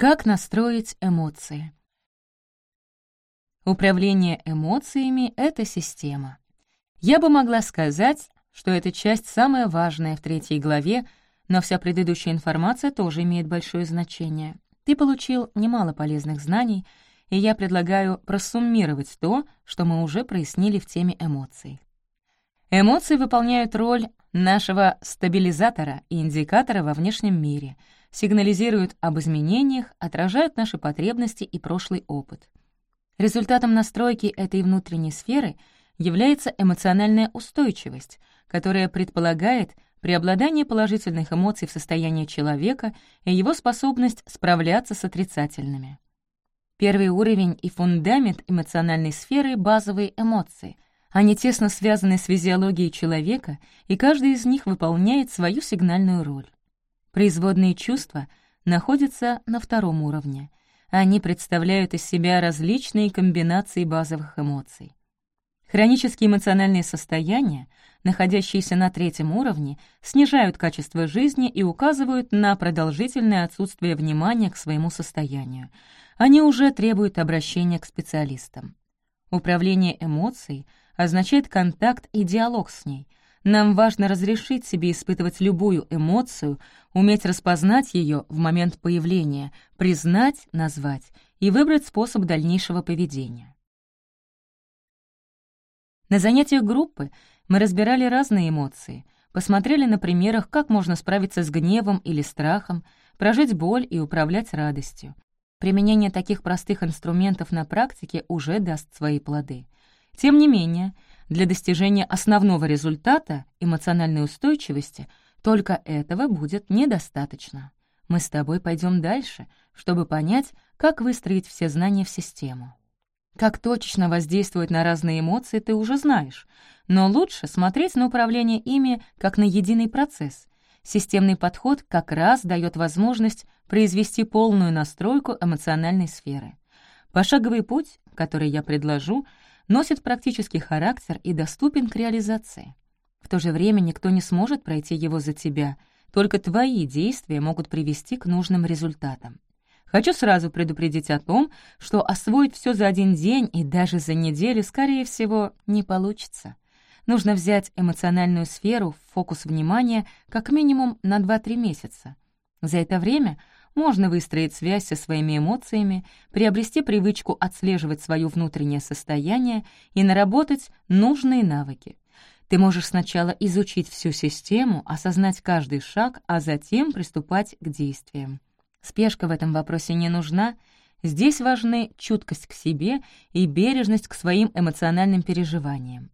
Как настроить эмоции? Управление эмоциями — это система. Я бы могла сказать, что эта часть самая важная в третьей главе, но вся предыдущая информация тоже имеет большое значение. Ты получил немало полезных знаний, и я предлагаю просуммировать то, что мы уже прояснили в теме эмоций. Эмоции выполняют роль нашего стабилизатора и индикатора во внешнем мире — сигнализируют об изменениях, отражают наши потребности и прошлый опыт. Результатом настройки этой внутренней сферы является эмоциональная устойчивость, которая предполагает преобладание положительных эмоций в состоянии человека и его способность справляться с отрицательными. Первый уровень и фундамент эмоциональной сферы — базовые эмоции. Они тесно связаны с физиологией человека, и каждый из них выполняет свою сигнальную роль. Производные чувства находятся на втором уровне. Они представляют из себя различные комбинации базовых эмоций. Хронические эмоциональные состояния, находящиеся на третьем уровне, снижают качество жизни и указывают на продолжительное отсутствие внимания к своему состоянию. Они уже требуют обращения к специалистам. Управление эмоцией означает контакт и диалог с ней, нам важно разрешить себе испытывать любую эмоцию, уметь распознать ее в момент появления, признать, назвать и выбрать способ дальнейшего поведения. На занятиях группы мы разбирали разные эмоции, посмотрели на примерах, как можно справиться с гневом или страхом, прожить боль и управлять радостью. Применение таких простых инструментов на практике уже даст свои плоды. Тем не менее, для достижения основного результата, эмоциональной устойчивости, только этого будет недостаточно. Мы с тобой пойдем дальше, чтобы понять, как выстроить все знания в систему. Как точечно воздействовать на разные эмоции, ты уже знаешь, но лучше смотреть на управление ими как на единый процесс. Системный подход как раз дает возможность произвести полную настройку эмоциональной сферы. Пошаговый путь, который я предложу, носит практический характер и доступен к реализации. В то же время никто не сможет пройти его за тебя, только твои действия могут привести к нужным результатам. Хочу сразу предупредить о том, что освоить все за один день и даже за неделю, скорее всего, не получится. Нужно взять эмоциональную сферу в фокус внимания как минимум на 2-3 месяца. За это время можно выстроить связь со своими эмоциями, приобрести привычку отслеживать свое внутреннее состояние и наработать нужные навыки. Ты можешь сначала изучить всю систему, осознать каждый шаг, а затем приступать к действиям. Спешка в этом вопросе не нужна. Здесь важны чуткость к себе и бережность к своим эмоциональным переживаниям.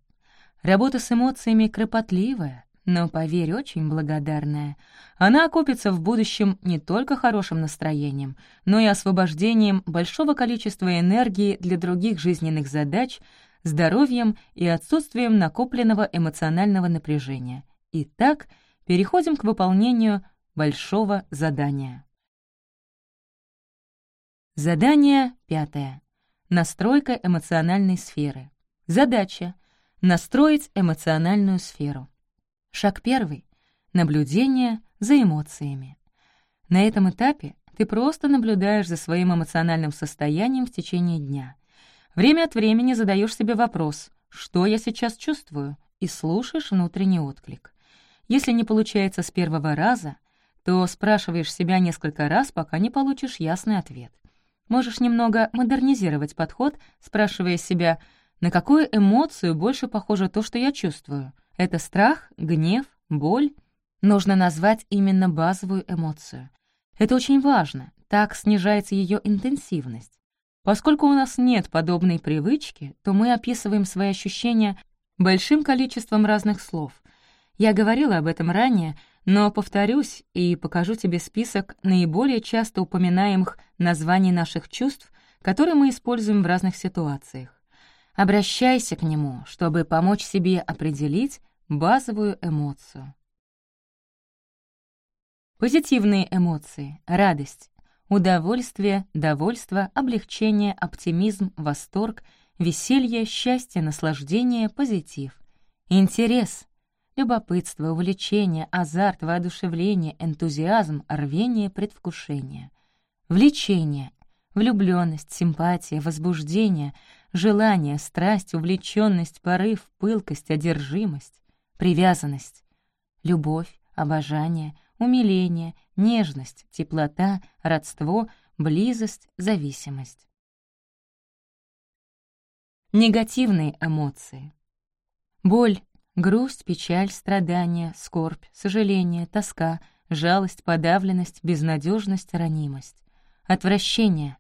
Работа с эмоциями кропотливая, но, поверь, очень благодарная. Она окупится в будущем не только хорошим настроением, но и освобождением большого количества энергии для других жизненных задач, здоровьем и отсутствием накопленного эмоционального напряжения. Итак, переходим к выполнению большого задания. Задание пятое. Настройка эмоциональной сферы. Задача — настроить эмоциональную сферу. Шаг первый — наблюдение за эмоциями. На этом этапе ты просто наблюдаешь за своим эмоциональным состоянием в течение дня. Время от времени задаешь себе вопрос «Что я сейчас чувствую?» и слушаешь внутренний отклик. Если не получается с первого раза, то спрашиваешь себя несколько раз, пока не получишь ясный ответ. Можешь немного модернизировать подход, спрашивая себя, на какую эмоцию больше похоже то, что я чувствую — это страх, гнев, боль. Нужно назвать именно базовую эмоцию. Это очень важно, так снижается ее интенсивность. Поскольку у нас нет подобной привычки, то мы описываем свои ощущения большим количеством разных слов. Я говорила об этом ранее, но повторюсь и покажу тебе список наиболее часто упоминаемых названий наших чувств, которые мы используем в разных ситуациях. Обращайся к нему, чтобы помочь себе определить базовую эмоцию. Позитивные эмоции — радость, удовольствие, довольство, облегчение, оптимизм, восторг, веселье, счастье, наслаждение, позитив. Интерес — любопытство, увлечение, азарт, воодушевление, энтузиазм, рвение, предвкушение. Влечение, влюбленность, симпатия, возбуждение, желание, страсть, увлеченность, порыв, пылкость, одержимость, привязанность, любовь, обожание, умиление, нежность, теплота, родство, близость, зависимость. Негативные эмоции. Боль, грусть, печаль, страдания, скорбь, сожаление, тоска, жалость, подавленность, безнадежность, ранимость. Отвращение,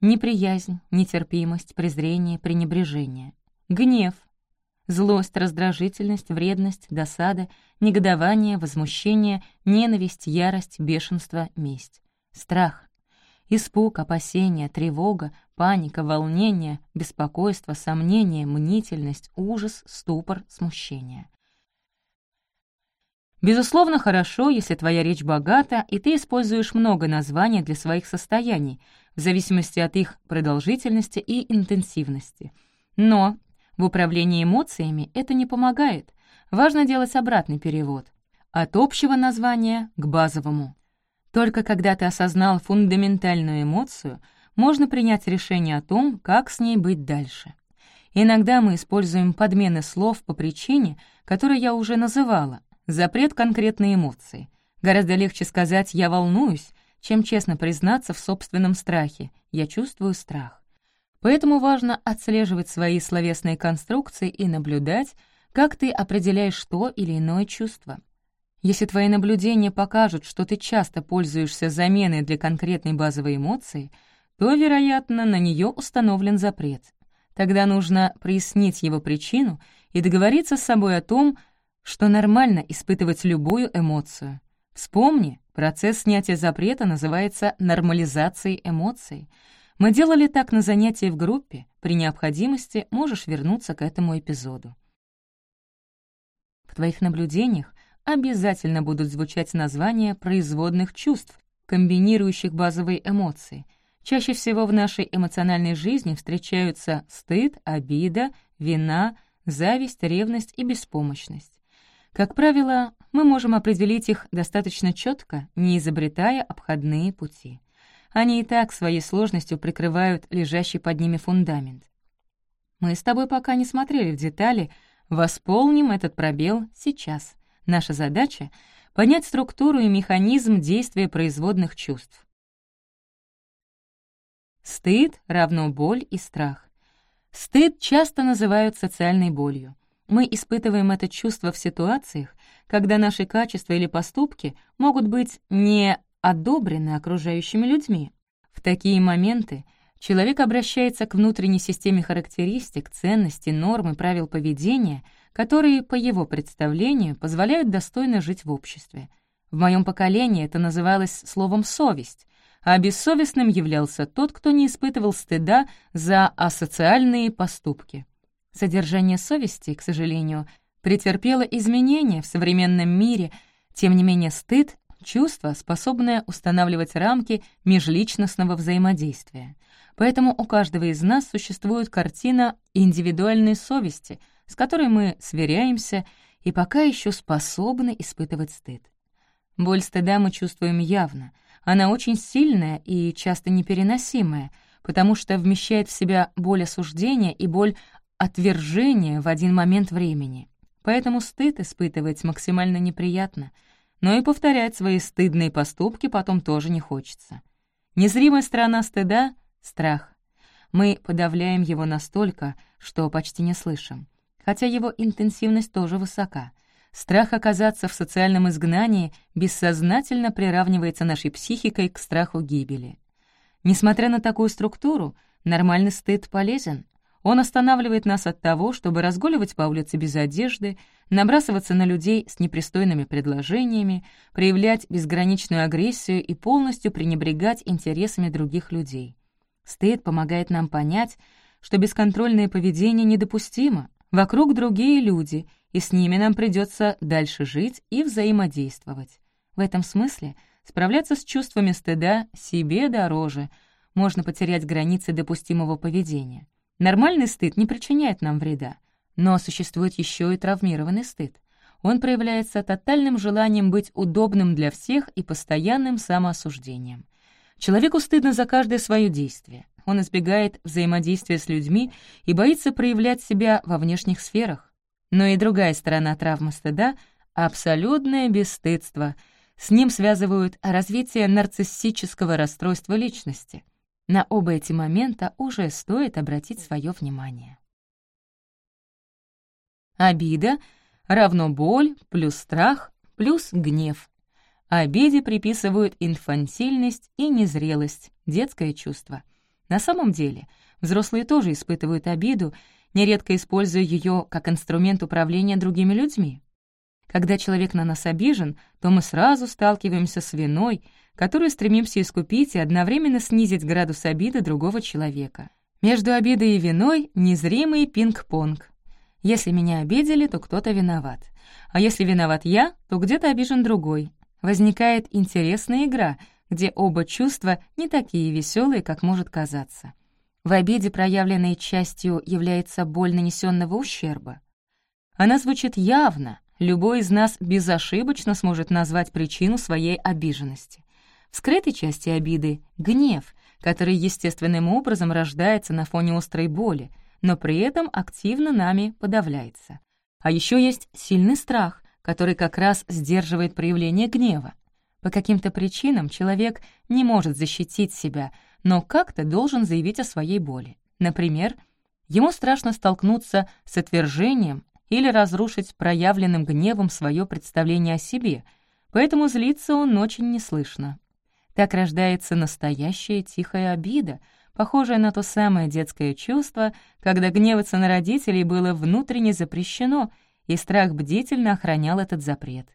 неприязнь, нетерпимость, презрение, пренебрежение. Гнев, злость, раздражительность, вредность, досада, негодование, возмущение, ненависть, ярость, бешенство, месть. Страх, испуг, опасение, тревога, паника, волнение, беспокойство, сомнение, мнительность, ужас, ступор, смущение. Безусловно, хорошо, если твоя речь богата, и ты используешь много названий для своих состояний, в зависимости от их продолжительности и интенсивности. Но в управлении эмоциями это не помогает. Важно делать обратный перевод. От общего названия к базовому. Только когда ты осознал фундаментальную эмоцию, можно принять решение о том, как с ней быть дальше. Иногда мы используем подмены слов по причине, которую я уже называла, запрет конкретной эмоции. Гораздо легче сказать «я волнуюсь», чем честно признаться в собственном страхе «я чувствую страх». Поэтому важно отслеживать свои словесные конструкции и наблюдать, как ты определяешь то или иное чувство. Если твои наблюдения покажут, что ты часто пользуешься заменой для конкретной базовой эмоции, то, вероятно, на нее установлен запрет. Тогда нужно прояснить его причину и договориться с собой о том, что нормально испытывать любую эмоцию. Вспомни, процесс снятия запрета называется нормализацией эмоций — мы делали так на занятии в группе, при необходимости можешь вернуться к этому эпизоду. В твоих наблюдениях обязательно будут звучать названия производных чувств, комбинирующих базовые эмоции. Чаще всего в нашей эмоциональной жизни встречаются стыд, обида, вина, зависть, ревность и беспомощность. Как правило, мы можем определить их достаточно четко, не изобретая обходные пути. Они и так своей сложностью прикрывают лежащий под ними фундамент. Мы с тобой пока не смотрели в детали, восполним этот пробел сейчас. Наша задача — понять структуру и механизм действия производных чувств. Стыд равно боль и страх. Стыд часто называют социальной болью. Мы испытываем это чувство в ситуациях, когда наши качества или поступки могут быть не одобрены окружающими людьми. В такие моменты человек обращается к внутренней системе характеристик, ценностей, норм и правил поведения, которые, по его представлению, позволяют достойно жить в обществе. В моем поколении это называлось словом «совесть», а бессовестным являлся тот, кто не испытывал стыда за асоциальные поступки. Содержание совести, к сожалению, претерпело изменения в современном мире, тем не менее стыд чувство, способное устанавливать рамки межличностного взаимодействия. Поэтому у каждого из нас существует картина индивидуальной совести, с которой мы сверяемся и пока еще способны испытывать стыд. Боль стыда мы чувствуем явно. Она очень сильная и часто непереносимая, потому что вмещает в себя боль осуждения и боль отвержения в один момент времени. Поэтому стыд испытывать максимально неприятно — но и повторять свои стыдные поступки потом тоже не хочется. Незримая сторона стыда — страх. Мы подавляем его настолько, что почти не слышим, хотя его интенсивность тоже высока. Страх оказаться в социальном изгнании бессознательно приравнивается нашей психикой к страху гибели. Несмотря на такую структуру, нормальный стыд полезен, он останавливает нас от того, чтобы разгуливать по улице без одежды, набрасываться на людей с непристойными предложениями, проявлять безграничную агрессию и полностью пренебрегать интересами других людей. Стыд помогает нам понять, что бесконтрольное поведение недопустимо, вокруг другие люди, и с ними нам придется дальше жить и взаимодействовать. В этом смысле справляться с чувствами стыда себе дороже, можно потерять границы допустимого поведения. Нормальный стыд не причиняет нам вреда, но существует еще и травмированный стыд. Он проявляется тотальным желанием быть удобным для всех и постоянным самоосуждением. Человеку стыдно за каждое свое действие. Он избегает взаимодействия с людьми и боится проявлять себя во внешних сферах. Но и другая сторона травмы стыда — абсолютное бесстыдство. С ним связывают развитие нарциссического расстройства личности. На оба эти момента уже стоит обратить свое внимание. Обида равно боль плюс страх плюс гнев. Обиде приписывают инфантильность и незрелость, детское чувство. На самом деле, взрослые тоже испытывают обиду, нередко используя ее как инструмент управления другими людьми. Когда человек на нас обижен, то мы сразу сталкиваемся с виной, которую стремимся искупить и одновременно снизить градус обиды другого человека. Между обидой и виной — незримый пинг-понг. Если меня обидели, то кто-то виноват. А если виноват я, то где-то обижен другой. Возникает интересная игра, где оба чувства не такие веселые, как может казаться. В обиде, проявленной частью, является боль нанесенного ущерба. Она звучит явно, любой из нас безошибочно сможет назвать причину своей обиженности. Скрытой части обиды — гнев, который естественным образом рождается на фоне острой боли, но при этом активно нами подавляется. А еще есть сильный страх, который как раз сдерживает проявление гнева. По каким-то причинам человек не может защитить себя, но как-то должен заявить о своей боли. Например, ему страшно столкнуться с отвержением или разрушить проявленным гневом свое представление о себе, поэтому злиться он очень неслышно. Так рождается настоящая тихая обида, похожая на то самое детское чувство, когда гневаться на родителей было внутренне запрещено, и страх бдительно охранял этот запрет.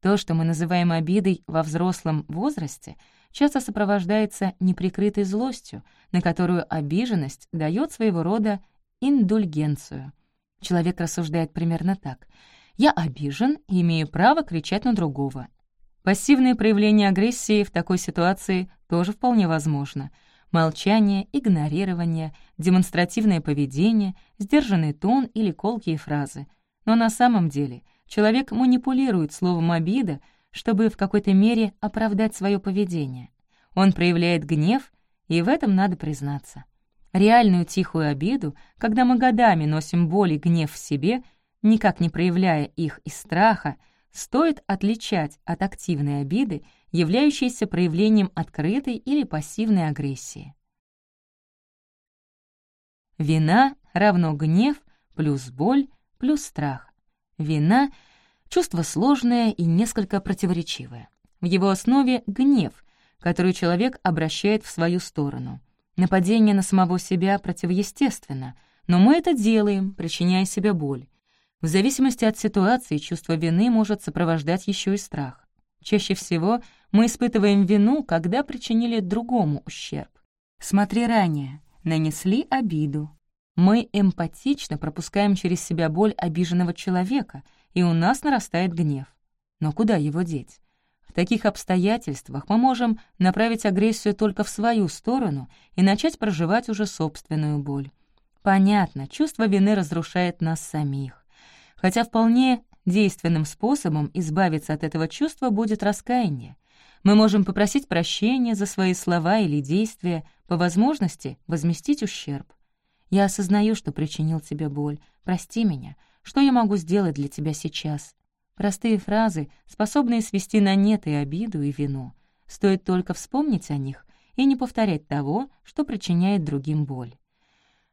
То, что мы называем обидой во взрослом возрасте, часто сопровождается неприкрытой злостью, на которую обиженность дает своего рода индульгенцию. Человек рассуждает примерно так. «Я обижен и имею право кричать на другого». Пассивное проявление агрессии в такой ситуации тоже вполне возможно. Молчание, игнорирование, демонстративное поведение, сдержанный тон или колкие фразы. Но на самом деле человек манипулирует словом «обида», чтобы в какой-то мере оправдать свое поведение. Он проявляет гнев, и в этом надо признаться. Реальную тихую обиду, когда мы годами носим боль и гнев в себе, никак не проявляя их из страха, стоит отличать от активной обиды, являющейся проявлением открытой или пассивной агрессии. Вина равно гнев плюс боль плюс страх. Вина — Чувство сложное и несколько противоречивое. В его основе — гнев, который человек обращает в свою сторону. Нападение на самого себя противоестественно, но мы это делаем, причиняя себе боль. В зависимости от ситуации чувство вины может сопровождать еще и страх. Чаще всего мы испытываем вину, когда причинили другому ущерб. Смотри ранее. Нанесли обиду. Мы эмпатично пропускаем через себя боль обиженного человека — и у нас нарастает гнев. Но куда его деть? В таких обстоятельствах мы можем направить агрессию только в свою сторону и начать проживать уже собственную боль. Понятно, чувство вины разрушает нас самих. Хотя вполне действенным способом избавиться от этого чувства будет раскаяние. Мы можем попросить прощения за свои слова или действия, по возможности возместить ущерб. «Я осознаю, что причинил тебе боль. Прости меня. Что я могу сделать для тебя сейчас? Простые фразы, способные свести на нет и обиду, и вину. Стоит только вспомнить о них и не повторять того, что причиняет другим боль.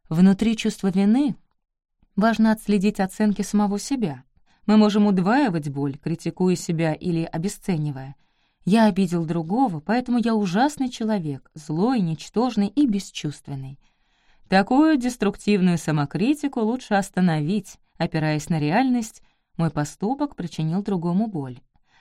Внутри чувства вины важно отследить оценки самого себя. Мы можем удваивать боль, критикуя себя или обесценивая. Я обидел другого, поэтому я ужасный человек, злой, ничтожный и бесчувственный. Такую деструктивную самокритику лучше остановить, Опираясь на реальность, мой поступок причинил другому боль.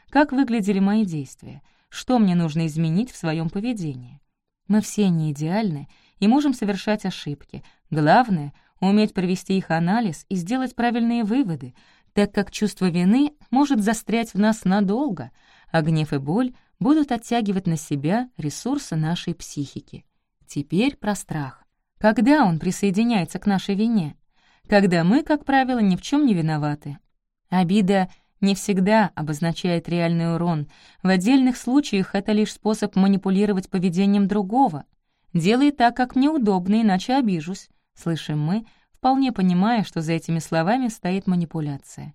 Как выглядели мои действия? Что мне нужно изменить в своем поведении? Мы все не идеальны и можем совершать ошибки. Главное — уметь провести их анализ и сделать правильные выводы, так как чувство вины может застрять в нас надолго, а гнев и боль будут оттягивать на себя ресурсы нашей психики. Теперь про страх. Когда он присоединяется к нашей вине? когда мы, как правило, ни в чем не виноваты. Обида не всегда обозначает реальный урон. В отдельных случаях это лишь способ манипулировать поведением другого. «Делай так, как мне удобно, иначе обижусь», — слышим мы, вполне понимая, что за этими словами стоит манипуляция.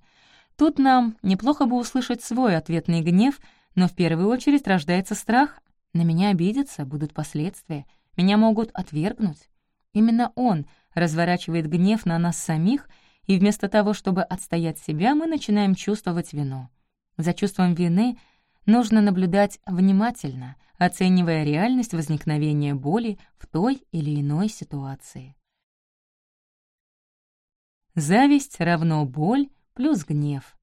Тут нам неплохо бы услышать свой ответный гнев, но в первую очередь рождается страх. На меня обидятся, будут последствия, меня могут отвергнуть. Именно он разворачивает гнев на нас самих — и вместо того, чтобы отстоять себя, мы начинаем чувствовать вину. За чувством вины нужно наблюдать внимательно, оценивая реальность возникновения боли в той или иной ситуации. Зависть равно боль плюс гнев.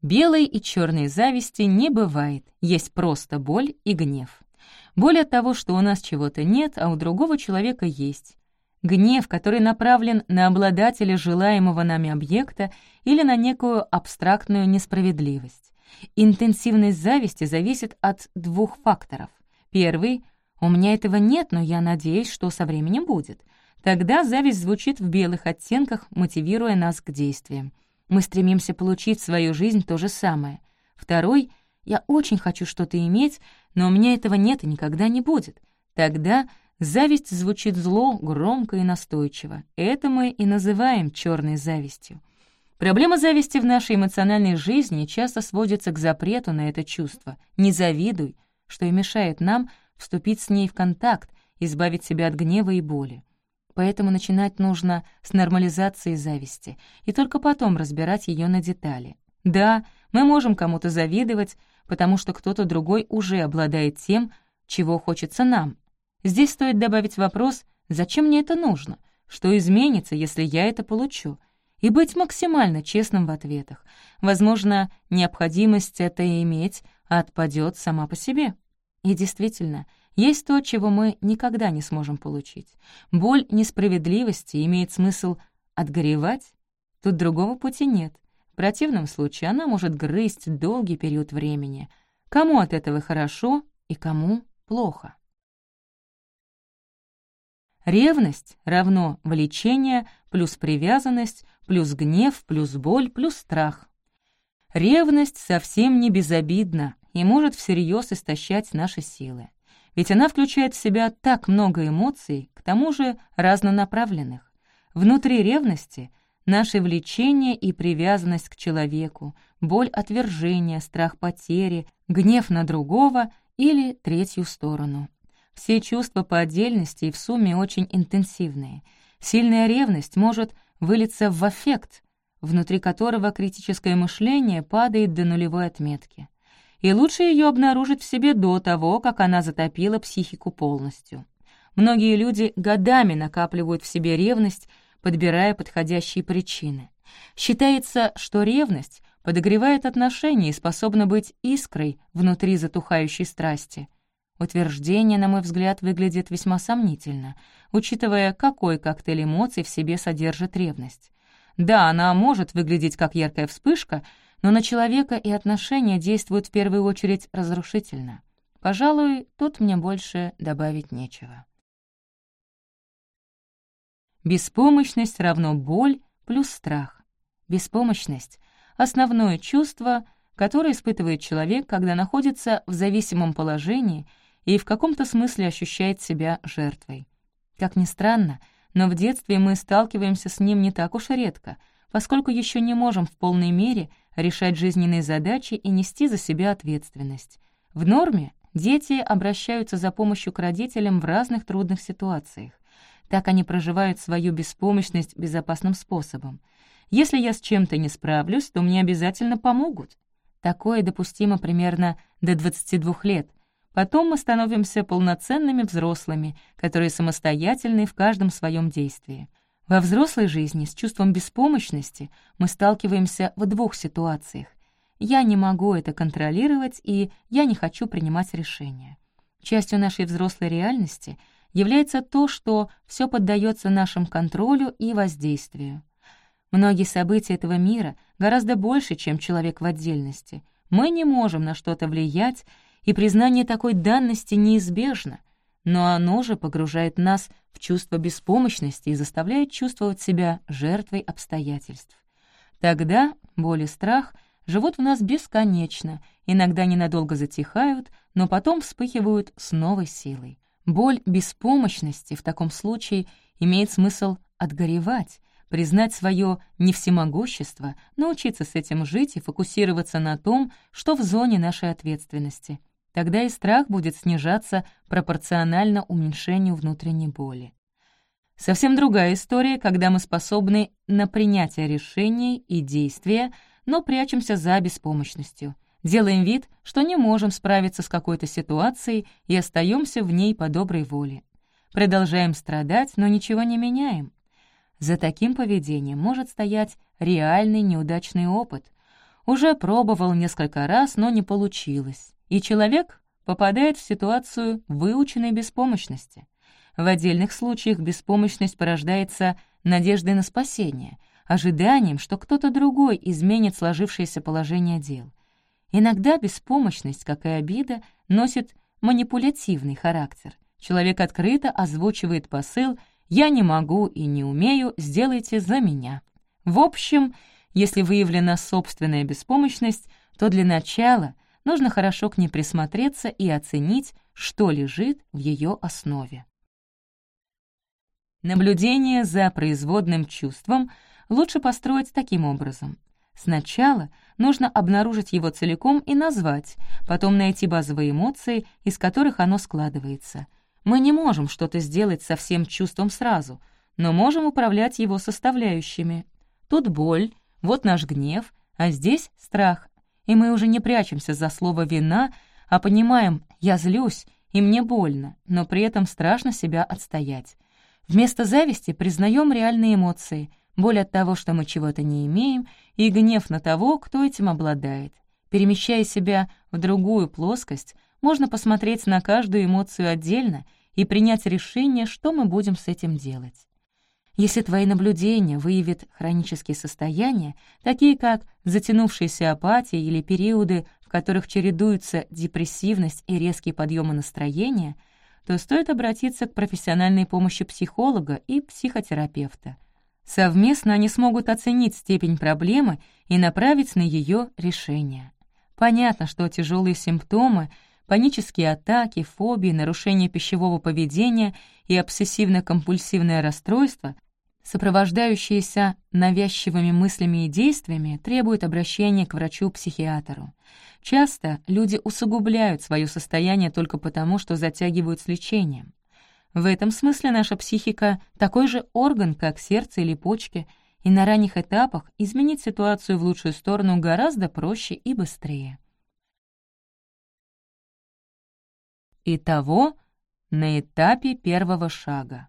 Белой и черной зависти не бывает, есть просто боль и гнев. Боль от того, что у нас чего-то нет, а у другого человека есть. Гнев, который направлен на обладателя желаемого нами объекта или на некую абстрактную несправедливость. Интенсивность зависти зависит от двух факторов. Первый — «у меня этого нет, но я надеюсь, что со временем будет». Тогда зависть звучит в белых оттенках, мотивируя нас к действиям. Мы стремимся получить в свою жизнь то же самое. Второй — «я очень хочу что-то иметь, но у меня этого нет и никогда не будет». Тогда Зависть звучит зло, громко и настойчиво. Это мы и называем черной завистью. Проблема зависти в нашей эмоциональной жизни часто сводится к запрету на это чувство. Не завидуй, что и мешает нам вступить с ней в контакт, избавить себя от гнева и боли. Поэтому начинать нужно с нормализации зависти и только потом разбирать ее на детали. Да, мы можем кому-то завидовать, потому что кто-то другой уже обладает тем, чего хочется нам, Здесь стоит добавить вопрос, зачем мне это нужно, что изменится, если я это получу, и быть максимально честным в ответах. Возможно, необходимость это иметь отпадет сама по себе. И действительно, есть то, чего мы никогда не сможем получить. Боль несправедливости имеет смысл отгоревать? Тут другого пути нет. В противном случае она может грызть долгий период времени. Кому от этого хорошо и кому плохо. Ревность равно влечение плюс привязанность плюс гнев плюс боль плюс страх. Ревность совсем не безобидна и может всерьез истощать наши силы. Ведь она включает в себя так много эмоций, к тому же разнонаправленных. Внутри ревности — наше влечение и привязанность к человеку, боль отвержения, страх потери, гнев на другого или третью сторону. Все чувства по отдельности и в сумме очень интенсивные. Сильная ревность может вылиться в аффект, внутри которого критическое мышление падает до нулевой отметки. И лучше ее обнаружить в себе до того, как она затопила психику полностью. Многие люди годами накапливают в себе ревность, подбирая подходящие причины. Считается, что ревность подогревает отношения и способна быть искрой внутри затухающей страсти — Утверждение, на мой взгляд, выглядит весьма сомнительно, учитывая, какой коктейль эмоций в себе содержит ревность. Да, она может выглядеть как яркая вспышка, но на человека и отношения действуют в первую очередь разрушительно. Пожалуй, тут мне больше добавить нечего. Беспомощность равно боль плюс страх. Беспомощность — основное чувство, которое испытывает человек, когда находится в зависимом положении — и в каком-то смысле ощущает себя жертвой. Как ни странно, но в детстве мы сталкиваемся с ним не так уж редко, поскольку еще не можем в полной мере решать жизненные задачи и нести за себя ответственность. В норме дети обращаются за помощью к родителям в разных трудных ситуациях. Так они проживают свою беспомощность безопасным способом. Если я с чем-то не справлюсь, то мне обязательно помогут. Такое допустимо примерно до 22 лет, Потом мы становимся полноценными взрослыми, которые самостоятельны в каждом своем действии. Во взрослой жизни с чувством беспомощности мы сталкиваемся в двух ситуациях. Я не могу это контролировать, и я не хочу принимать решения. Частью нашей взрослой реальности является то, что все поддается нашему контролю и воздействию. Многие события этого мира гораздо больше, чем человек в отдельности. Мы не можем на что-то влиять, и признание такой данности неизбежно, но оно же погружает нас в чувство беспомощности и заставляет чувствовать себя жертвой обстоятельств. Тогда боль и страх живут в нас бесконечно, иногда ненадолго затихают, но потом вспыхивают с новой силой. Боль беспомощности в таком случае имеет смысл отгоревать, признать свое невсемогущество, научиться с этим жить и фокусироваться на том, что в зоне нашей ответственности. Тогда и страх будет снижаться пропорционально уменьшению внутренней боли. Совсем другая история, когда мы способны на принятие решений и действия, но прячемся за беспомощностью. Делаем вид, что не можем справиться с какой-то ситуацией и остаемся в ней по доброй воле. Продолжаем страдать, но ничего не меняем. За таким поведением может стоять реальный неудачный опыт. Уже пробовал несколько раз, но не получилось. И человек попадает в ситуацию выученной беспомощности. В отдельных случаях беспомощность порождается надеждой на спасение, ожиданием, что кто-то другой изменит сложившееся положение дел. Иногда беспомощность, как и обида, носит манипулятивный характер. Человек открыто озвучивает посыл «я не могу и не умею, сделайте за меня». В общем, если выявлена собственная беспомощность, то для начала нужно хорошо к ней присмотреться и оценить, что лежит в ее основе. Наблюдение за производным чувством лучше построить таким образом. Сначала нужно обнаружить его целиком и назвать, потом найти базовые эмоции, из которых оно складывается. Мы не можем что-то сделать со всем чувством сразу, но можем управлять его составляющими. Тут боль, вот наш гнев, а здесь страх. И мы уже не прячемся за слово «вина», а понимаем «я злюсь», и мне больно, но при этом страшно себя отстоять. Вместо зависти признаем реальные эмоции, боль от того, что мы чего-то не имеем, и гнев на того, кто этим обладает. Перемещая себя в другую плоскость, можно посмотреть на каждую эмоцию отдельно и принять решение, что мы будем с этим делать. Если твои наблюдения выявят хронические состояния, такие как затянувшаяся апатия или периоды, в которых чередуются депрессивность и резкие подъемы настроения — то стоит обратиться к профессиональной помощи психолога и психотерапевта. Совместно они смогут оценить степень проблемы и направить на ее решение. Понятно, что тяжелые симптомы, панические атаки, фобии, нарушение пищевого поведения и обсессивно-компульсивное расстройство сопровождающиеся навязчивыми мыслями и действиями, требуют обращения к врачу-психиатру. Часто люди усугубляют свое состояние только потому, что затягивают с лечением. В этом смысле наша психика — такой же орган, как сердце или почки, и на ранних этапах изменить ситуацию в лучшую сторону гораздо проще и быстрее. Итого, на этапе первого шага.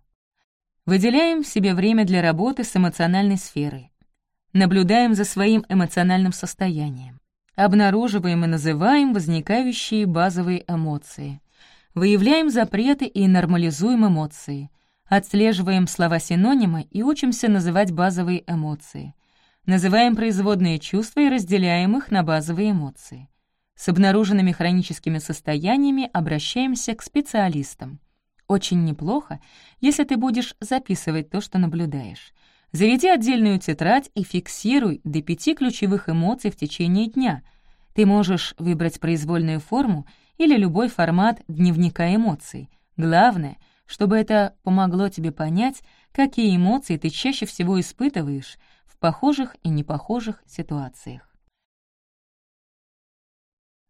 Выделяем себе время для работы с эмоциональной сферой. Наблюдаем за своим эмоциональным состоянием. Обнаруживаем и называем возникающие базовые эмоции. Выявляем запреты и нормализуем эмоции. Отслеживаем слова-синонимы и учимся называть базовые эмоции. Называем производные чувства и разделяем их на базовые эмоции. С обнаруженными хроническими состояниями обращаемся к специалистам. Очень неплохо, если ты будешь записывать то, что наблюдаешь. Заведи отдельную тетрадь и фиксируй до пяти ключевых эмоций в течение дня. Ты можешь выбрать произвольную форму или любой формат дневника эмоций. Главное, чтобы это помогло тебе понять, какие эмоции ты чаще всего испытываешь в похожих и непохожих ситуациях.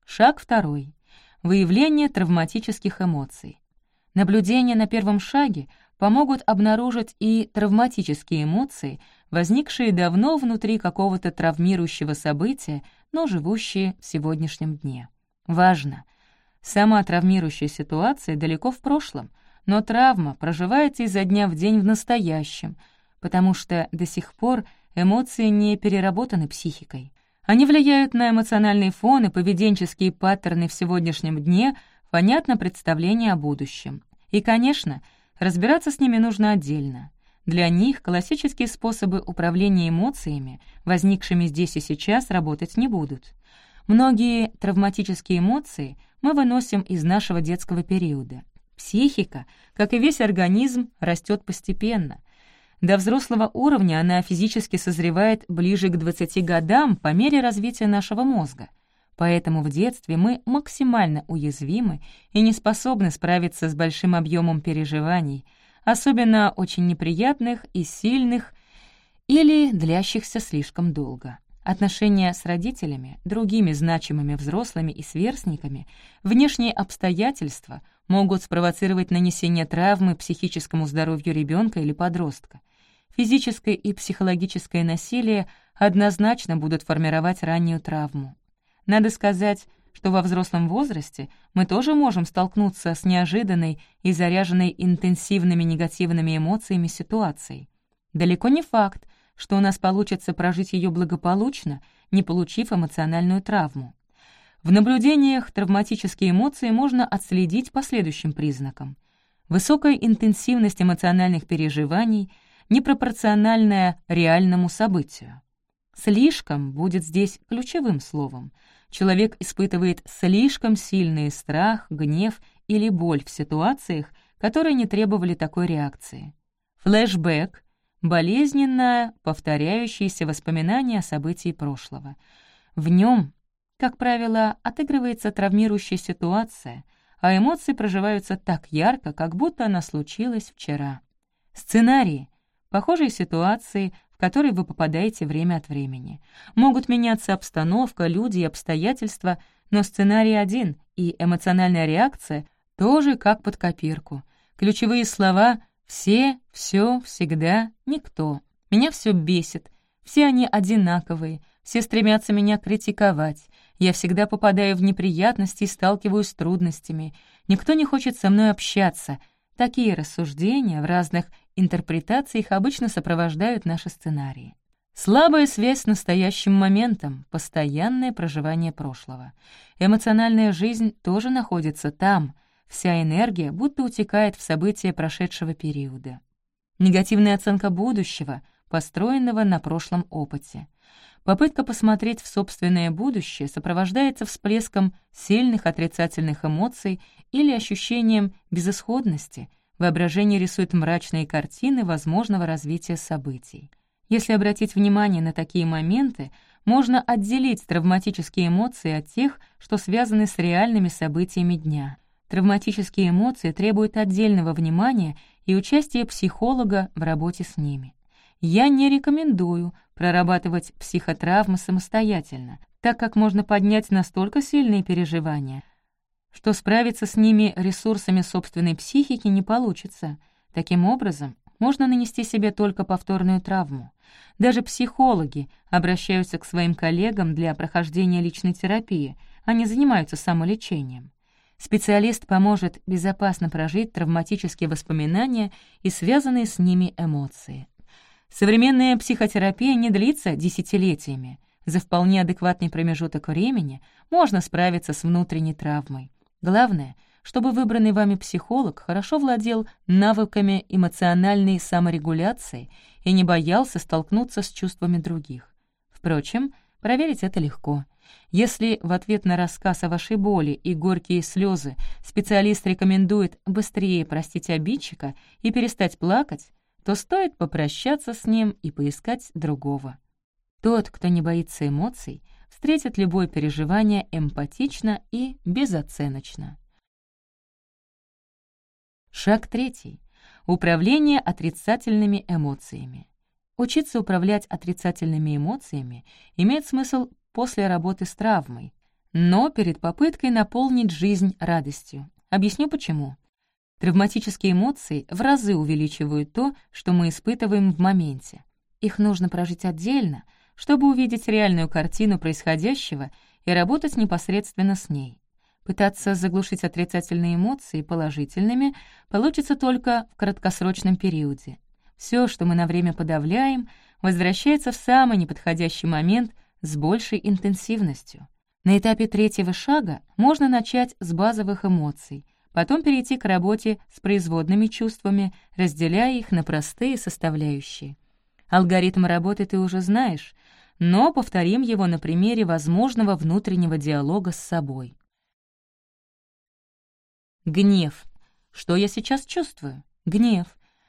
Шаг второй. Выявление травматических эмоций. Наблюдения на первом шаге помогут обнаружить и травматические эмоции, возникшие давно внутри какого-то травмирующего события, но живущие в сегодняшнем дне. Важно! Сама травмирующая ситуация далеко в прошлом, но травма проживается изо дня в день в настоящем, потому что до сих пор эмоции не переработаны психикой. Они влияют на эмоциональный фон и поведенческие паттерны в сегодняшнем дне, понятно представление о будущем. И, конечно, разбираться с ними нужно отдельно. Для них классические способы управления эмоциями, возникшими здесь и сейчас, работать не будут. Многие травматические эмоции мы выносим из нашего детского периода. Психика, как и весь организм, растет постепенно. До взрослого уровня она физически созревает ближе к 20 годам по мере развития нашего мозга. Поэтому в детстве мы максимально уязвимы и не способны справиться с большим объемом переживаний, особенно очень неприятных и сильных или длящихся слишком долго. Отношения с родителями, другими значимыми взрослыми и сверстниками, внешние обстоятельства могут спровоцировать нанесение травмы психическому здоровью ребенка или подростка. Физическое и психологическое насилие однозначно будут формировать раннюю травму. Надо сказать, что во взрослом возрасте мы тоже можем столкнуться с неожиданной и заряженной интенсивными негативными эмоциями ситуацией. Далеко не факт, что у нас получится прожить ее благополучно, не получив эмоциональную травму. В наблюдениях травматические эмоции можно отследить по следующим признакам. Высокая интенсивность эмоциональных переживаний, непропорциональная реальному событию. «Слишком» будет здесь ключевым словом — человек испытывает слишком сильный страх, гнев или боль в ситуациях, которые не требовали такой реакции. Флэшбэк — болезненное, повторяющееся воспоминание о событии прошлого. В нем, как правило, отыгрывается травмирующая ситуация, а эмоции проживаются так ярко, как будто она случилась вчера. Сценарии — похожие ситуации, в который вы попадаете время от времени. Могут меняться обстановка, люди и обстоятельства, но сценарий один, и эмоциональная реакция тоже как под копирку. Ключевые слова «все», «все», «всегда», «никто». Меня все бесит, все они одинаковые, все стремятся меня критиковать. Я всегда попадаю в неприятности и сталкиваюсь с трудностями. Никто не хочет со мной общаться. Такие рассуждения в разных интерпретации их обычно сопровождают наши сценарии. Слабая связь с настоящим моментом, постоянное проживание прошлого. Эмоциональная жизнь тоже находится там, вся энергия будто утекает в события прошедшего периода. Негативная оценка будущего, построенного на прошлом опыте. Попытка посмотреть в собственное будущее сопровождается всплеском сильных отрицательных эмоций или ощущением безысходности, Воображение рисует мрачные картины возможного развития событий. Если обратить внимание на такие моменты, можно отделить травматические эмоции от тех, что связаны с реальными событиями дня. Травматические эмоции требуют отдельного внимания и участия психолога в работе с ними. Я не рекомендую прорабатывать психотравмы самостоятельно, так как можно поднять настолько сильные переживания, что справиться с ними ресурсами собственной психики не получится. Таким образом, можно нанести себе только повторную травму. Даже психологи обращаются к своим коллегам для прохождения личной терапии, они занимаются самолечением. Специалист поможет безопасно прожить травматические воспоминания и связанные с ними эмоции. Современная психотерапия не длится десятилетиями. За вполне адекватный промежуток времени можно справиться с внутренней травмой. Главное, чтобы выбранный вами психолог хорошо владел навыками эмоциональной саморегуляции и не боялся столкнуться с чувствами других. Впрочем, проверить это легко. Если в ответ на рассказ о вашей боли и горькие слезы специалист рекомендует быстрее простить обидчика и перестать плакать, то стоит попрощаться с ним и поискать другого. Тот, кто не боится эмоций — встретит любое переживание эмпатично и безоценочно. Шаг третий. Управление отрицательными эмоциями. Учиться управлять отрицательными эмоциями имеет смысл после работы с травмой, но перед попыткой наполнить жизнь радостью. Объясню почему. Травматические эмоции в разы увеличивают то, что мы испытываем в моменте. Их нужно прожить отдельно — чтобы увидеть реальную картину происходящего и работать непосредственно с ней. Пытаться заглушить отрицательные эмоции положительными получится только в краткосрочном периоде. Все, что мы на время подавляем, возвращается в самый неподходящий момент с большей интенсивностью. На этапе третьего шага можно начать с базовых эмоций, потом перейти к работе с производными чувствами, разделяя их на простые составляющие. Алгоритм работы ты уже знаешь, но повторим его на примере возможного внутреннего диалога с собой. Гнев. Что я сейчас чувствую? Гнев.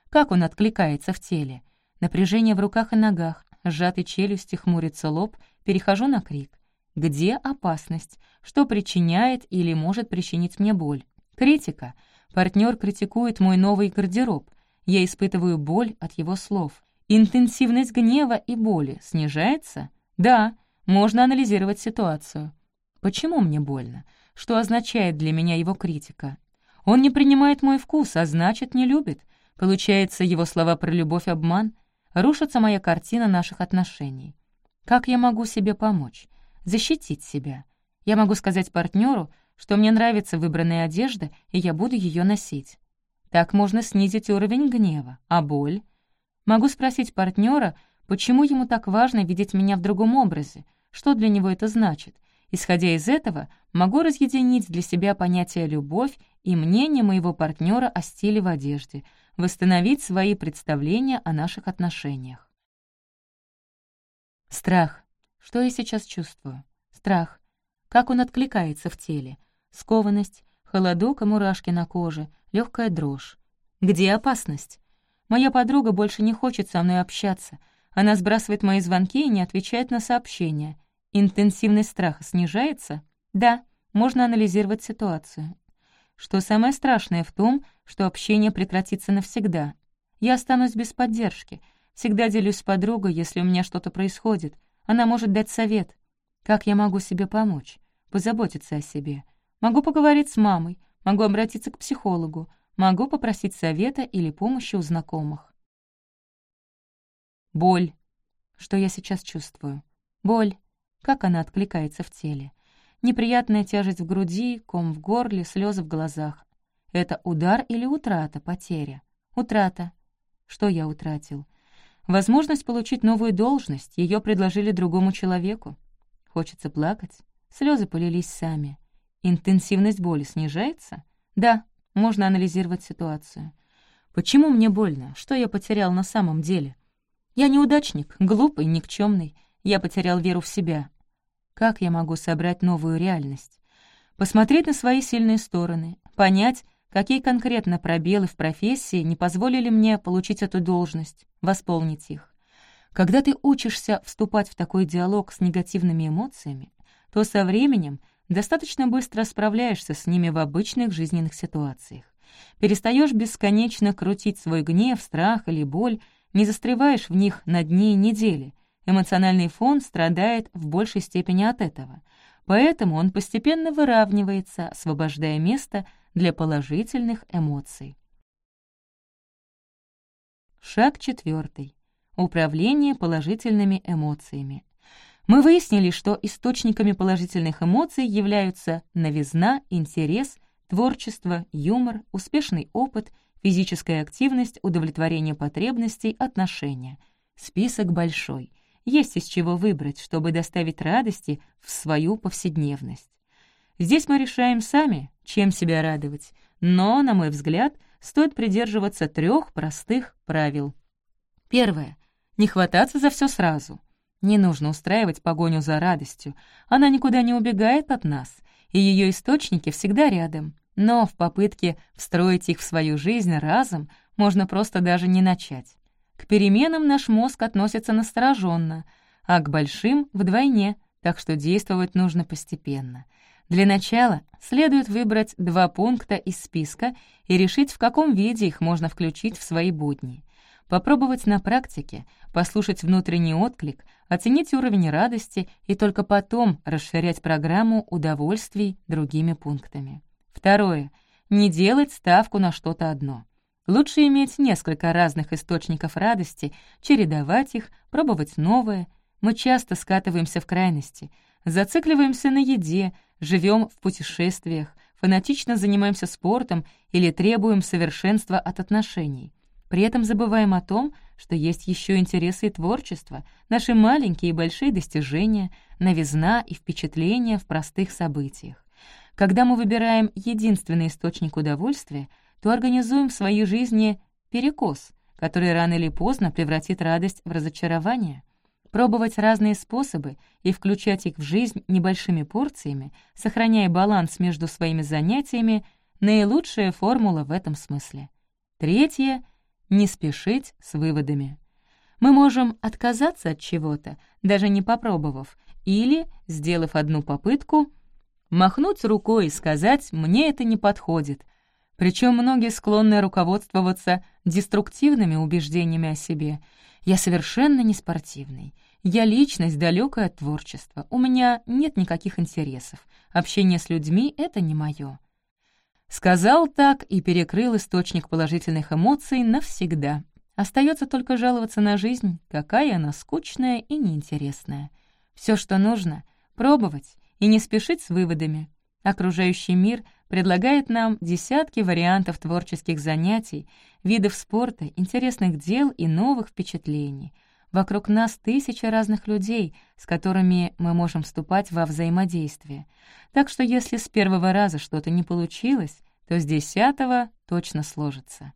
Как он откликается в теле? Напряжение в руках и ногах, сжатый челюсти, хмурится лоб, перехожу на крик. Где опасность? Что причиняет или может причинить мне боль? Критика. Партнер критикует мой новый гардероб. Я испытываю боль от его слов. Интенсивность гнева и боли снижается? Да, можно анализировать ситуацию. Почему мне больно? Что означает для меня его критика? Он не принимает мой вкус, а значит, не любит. Получается, его слова про любовь — обман. Рушится моя картина наших отношений. Как я могу себе помочь? Защитить себя. Я могу сказать партнеру, что мне нравится выбранная одежда, и я буду ее носить. Так можно снизить уровень гнева. А боль? Могу спросить партнера, почему ему так важно видеть меня в другом образе, что для него это значит. Исходя из этого, могу разъединить для себя понятие «любовь» и мнение моего партнера о стиле в одежде, восстановить свои представления о наших отношениях. Страх. Что я сейчас чувствую? Страх. Как он откликается в теле? Скованность, холодок и мурашки на коже, легкая дрожь. Где опасность? Моя подруга больше не хочет со мной общаться. Она сбрасывает мои звонки и не отвечает на сообщения. Интенсивность страха снижается? Да, можно анализировать ситуацию. Что самое страшное в том, что общение прекратится навсегда. Я останусь без поддержки. Всегда делюсь с подругой, если у меня что-то происходит. Она может дать совет. Как я могу себе помочь? Позаботиться о себе. Могу поговорить с мамой, могу обратиться к психологу, могу попросить совета или помощи у знакомых. Боль. Что я сейчас чувствую? Боль. Как она откликается в теле? Неприятная тяжесть в груди, ком в горле, слезы в глазах. Это удар или утрата, потеря? Утрата. Что я утратил? Возможность получить новую должность, ее предложили другому человеку. Хочется плакать. Слезы полились сами. Интенсивность боли снижается? Да, можно анализировать ситуацию. Почему мне больно? Что я потерял на самом деле? Я неудачник, глупый, никчемный. Я потерял веру в себя. Как я могу собрать новую реальность? Посмотреть на свои сильные стороны, понять, какие конкретно пробелы в профессии не позволили мне получить эту должность, восполнить их. Когда ты учишься вступать в такой диалог с негативными эмоциями, то со временем достаточно быстро справляешься с ними в обычных жизненных ситуациях. Перестаешь бесконечно крутить свой гнев, страх или боль, не застреваешь в них на дни и недели. Эмоциональный фон страдает в большей степени от этого. Поэтому он постепенно выравнивается, освобождая место для положительных эмоций. Шаг четвертый. Управление положительными эмоциями. Мы выяснили, что источниками положительных эмоций являются новизна, интерес, творчество, юмор, успешный опыт, физическая активность, удовлетворение потребностей, отношения. Список большой. Есть из чего выбрать, чтобы доставить радости в свою повседневность. Здесь мы решаем сами, чем себя радовать, но, на мой взгляд, стоит придерживаться трех простых правил. Первое. Не хвататься за все сразу — не нужно устраивать погоню за радостью. Она никуда не убегает от нас, и ее источники всегда рядом. Но в попытке встроить их в свою жизнь разом можно просто даже не начать. К переменам наш мозг относится настороженно, а к большим — вдвойне, так что действовать нужно постепенно. Для начала следует выбрать два пункта из списка и решить, в каком виде их можно включить в свои будни. Попробовать на практике, послушать внутренний отклик, оценить уровень радости и только потом расширять программу удовольствий другими пунктами. Второе. Не делать ставку на что-то одно. Лучше иметь несколько разных источников радости, чередовать их, пробовать новое. Мы часто скатываемся в крайности, зацикливаемся на еде, живем в путешествиях, фанатично занимаемся спортом или требуем совершенства от отношений. При этом забываем о том, что есть еще интересы и творчество, наши маленькие и большие достижения, новизна и впечатления в простых событиях. Когда мы выбираем единственный источник удовольствия, то организуем в своей жизни перекос, который рано или поздно превратит радость в разочарование. Пробовать разные способы и включать их в жизнь небольшими порциями, сохраняя баланс между своими занятиями — наилучшая формула в этом смысле. Третье — не спешить с выводами. Мы можем отказаться от чего-то, даже не попробовав, или, сделав одну попытку, махнуть рукой и сказать «мне это не подходит». Причем многие склонны руководствоваться деструктивными убеждениями о себе. «Я совершенно не спортивный», «я личность, далекая от творчества», «у меня нет никаких интересов», «общение с людьми — это не мое». Сказал так и перекрыл источник положительных эмоций навсегда. Остается только жаловаться на жизнь, какая она скучная и неинтересная. Все, что нужно — пробовать и не спешить с выводами. Окружающий мир предлагает нам десятки вариантов творческих занятий, видов спорта, интересных дел и новых впечатлений. Вокруг нас тысячи разных людей, с которыми мы можем вступать во взаимодействие. Так что если с первого раза что-то не получилось, то с десятого точно сложится.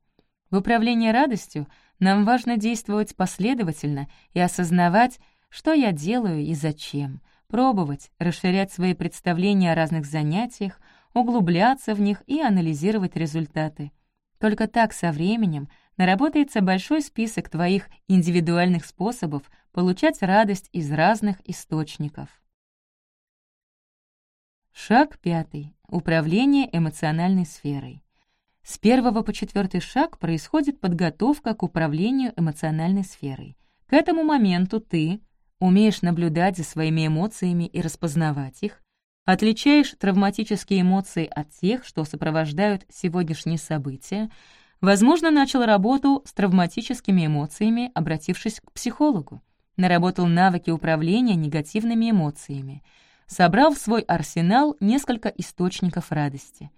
В управлении радостью нам важно действовать последовательно и осознавать, что я делаю и зачем, пробовать, расширять свои представления о разных занятиях, углубляться в них и анализировать результаты. Только так со временем наработается большой список твоих индивидуальных способов получать радость из разных источников. Шаг пятый. Управление эмоциональной сферой. С первого по четвертый шаг происходит подготовка к управлению эмоциональной сферой. К этому моменту ты умеешь наблюдать за своими эмоциями и распознавать их, отличаешь травматические эмоции от тех, что сопровождают сегодняшние события, возможно, начал работу с травматическими эмоциями, обратившись к психологу, наработал навыки управления негативными эмоциями, собрал в свой арсенал несколько источников радости.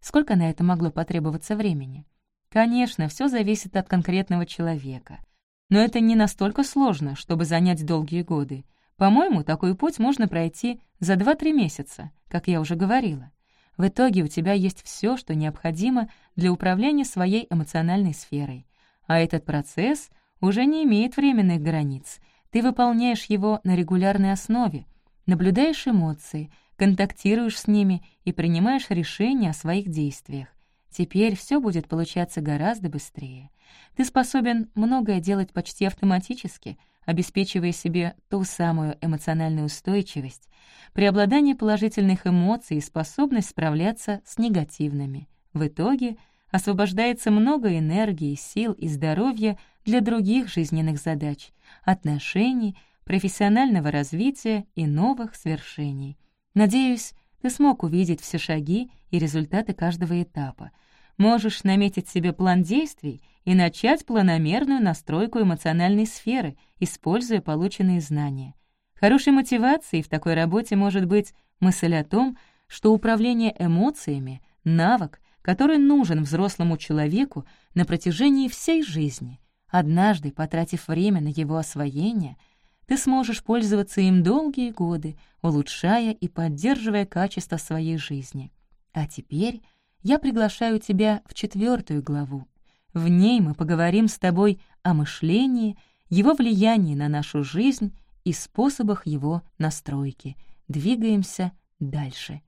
Сколько на это могло потребоваться времени? Конечно, все зависит от конкретного человека — но это не настолько сложно, чтобы занять долгие годы. По-моему, такой путь можно пройти за 2-3 месяца, как я уже говорила. В итоге у тебя есть все, что необходимо для управления своей эмоциональной сферой. А этот процесс уже не имеет временных границ. Ты выполняешь его на регулярной основе, наблюдаешь эмоции, контактируешь с ними и принимаешь решения о своих действиях. Теперь все будет получаться гораздо быстрее. Ты способен многое делать почти автоматически, обеспечивая себе ту самую эмоциональную устойчивость, преобладание положительных эмоций и способность справляться с негативными. В итоге освобождается много энергии, сил и здоровья для других жизненных задач, отношений, профессионального развития и новых свершений. Надеюсь, ты смог увидеть все шаги и результаты каждого этапа, можешь наметить себе план действий и начать планомерную настройку эмоциональной сферы, используя полученные знания. Хорошей мотивацией в такой работе может быть мысль о том, что управление эмоциями — навык, который нужен взрослому человеку на протяжении всей жизни. Однажды, потратив время на его освоение, ты сможешь пользоваться им долгие годы, улучшая и поддерживая качество своей жизни. А теперь я приглашаю тебя в четвертую главу. В ней мы поговорим с тобой о мышлении, его влиянии на нашу жизнь и способах его настройки. Двигаемся дальше.